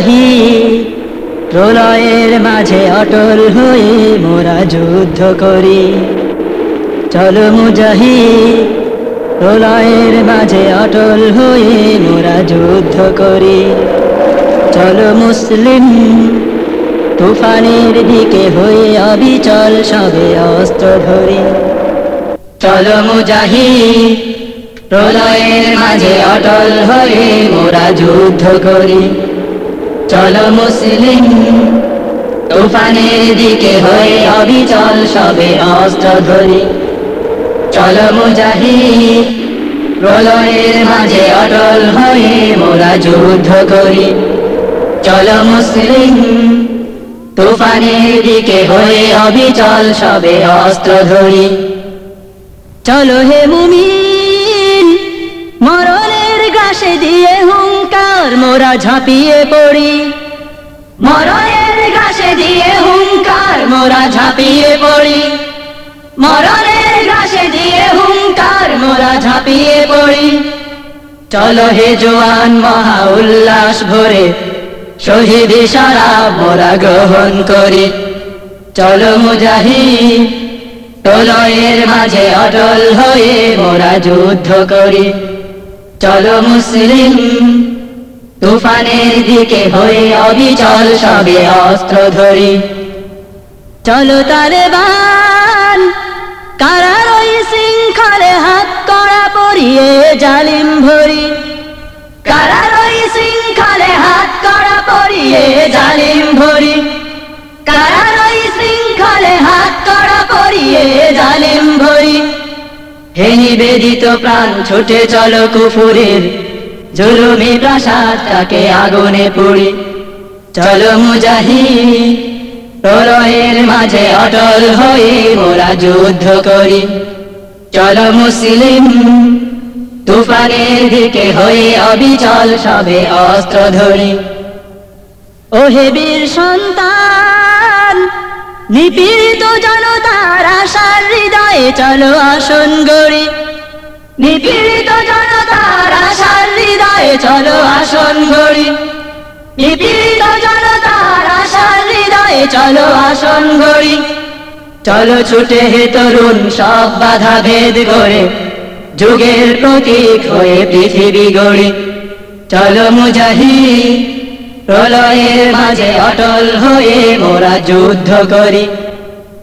মুজাহি প্রলয়ের মাঝে অটল হয়ে মোরা যুদ্ধ করি। চলো মুজাহি, প্রলয়ের মাঝে অটল হয়ে মোরা যুদ্ধ করি। চলো মুসলিম, তুফানের দিকে হয়ে অবিচল সবে অস্ত্র ধরি। চলো মুজাহি, প্রলয়ের মাঝে অটল হয়ে মোরা যুদ্ধ করি। চলো মুসলিম, তুফানের দিকে হয়ে অবিচল সবে অস্ত্র ধরি চলো মুজাহি প্রলয়ের মাঝে অটল হয়ে মোরা যুদ্ধ করি। চলো মুসলিম, তুফানের দিকে হয়ে অবিচল সবে অস্ত্র ধরি চলো হে মুমিন মোরা ঝাঁপিয়ে পড়ি। মরণের গাছে দিয়ে হুঙ্কার মোরা ঝাঁপিয়ে পড়ি। মরণের গাছে দিয়ে হুঙ্কার মোরা ঝাঁপিয়ে পড়ি। চলো হে জোয়ান মহা উল্লাস ভরে শহীদ সারা মোরা গ্রহণ করি। চলো মুজাহিদ প্রলয়ের মাঝে অটল হয়ে মোরা যুদ্ধ করি। চলো মুসলিম তুফানের দিকে হয়ে অবিচল সবে অস্ত্র ধরি। চলো তালেবান কারার ওই শৃঙ্খলে হাত করা পরিয়ে জালিম ভরি। কারার ওই শৃঙ্খলে হাত করা পরিয়ে জালিম ভরি। কারার ওই শৃঙ্খলে হাত করা পরিয়ে জালিম ভরি। হে নিবেদিত প্রাণ, ছুটে চলো কুফুরের জুলুমি প্রাসাদটাকে আগুনে পুড়ি? চলো মুজাহি প্রলয়ের মাঝে অটল হয়ে মোরা যুদ্ধ করি। চলো মুসলিম, তুফানের দিকে হয়ে অবিচল সবে অস্ত্র ধরি। ও হে বীর সন্তান, নিপীড়িত জনতার আশার হৃদয়ে চলো আসন গড়ি। নিপীড়িত আশার হৃদয়ে চলো আসন গড়ি নিপীড়িত জনতার আশার হৃদয়ে চলো আসন গড়ি চলো ছুটে হে তরুণ, সব বাধা ভেদ করে। যুগের প্রতীক হয়ে পৃথিবী গড়ি। চলো মুজাহি প্রলয়ের মাঝে অটল হয়ে মোরা যুদ্ধ করি।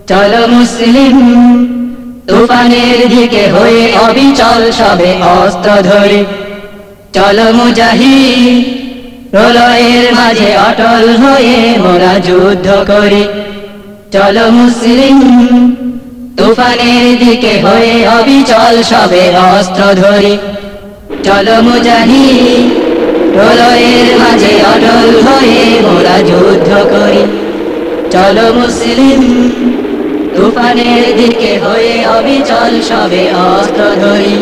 চলো মুসলিম, তুফানের দিকে হয়ে অবিচল সবে অস্ত্র ধরি। চলো মুজাহি প্রলয়ের মাঝে অটল হয়ে মোরা যুদ্ধ করি। চলো মুসলিম, তুফানের দিকে হয়ে অবিচল সবে অস্ত্র ধরি। চলো মুজাহি প্রলয়ের মাঝে অটল হয়ে মোরা যুদ্ধ করি। চলো মুসলিম, তুফানের দিকে হয়ে অবিচল সবে অস্ত্র ধরি।